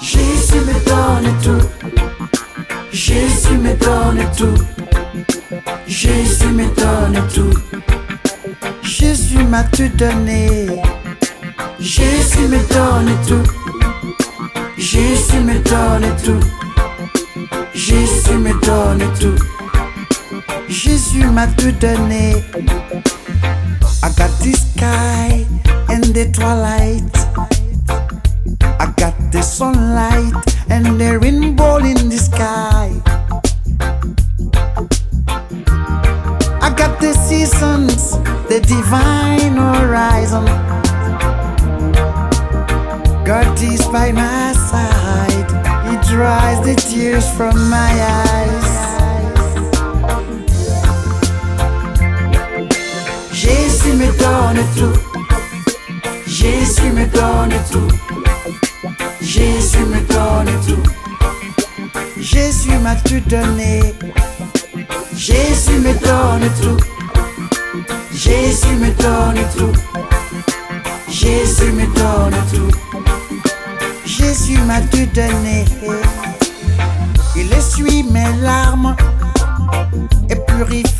Jésus me donne tout. Jésus me donne tout. Jésus me donne tout. Jésus m'a tout donné. Jésus me donne tout. Jésus me donne tout. Jésus me donne tout. Jésus m'a tout donné. I. the twilight. I got the sunlight and the rainbow in the sky. I got the seasons, the divine horizon. God is by my side. He dries the tears from my eyes. Jésus me donne tout. Jésus me donne tout. Jésus me donne tout. Jésus m'a tout donné. Jésus me donne tout. Jésus me donne tout. Jésus me donne tout. Jésus m'a tout donné. Il essuie mes larmes et purifie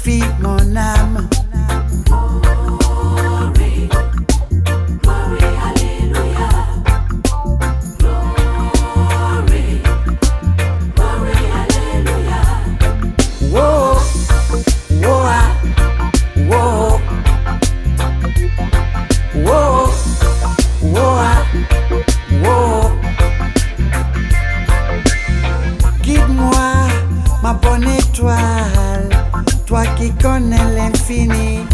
qui connais l'infini.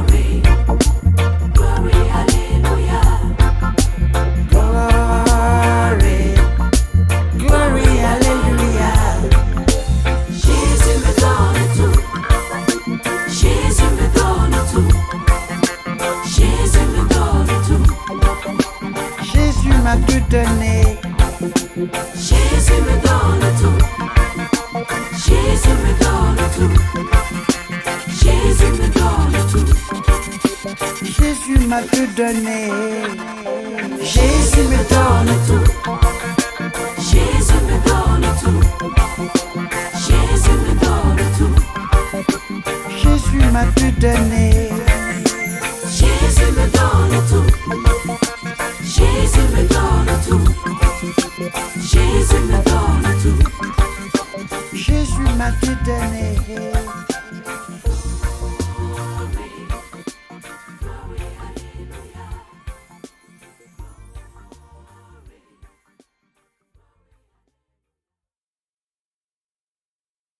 Glory, glory, hallelujah. Jésus me donne tout. Jésus me donne tout. Jésus me donne tout. Jésus m'a tout donné. Jésus me donne tout. Jésus me donne tout. Jésus me donne tout. Jésus m'a tout donné. Jésus me donne tout. Jésus me donne tout. Jésus me donne tout. Jésus m'a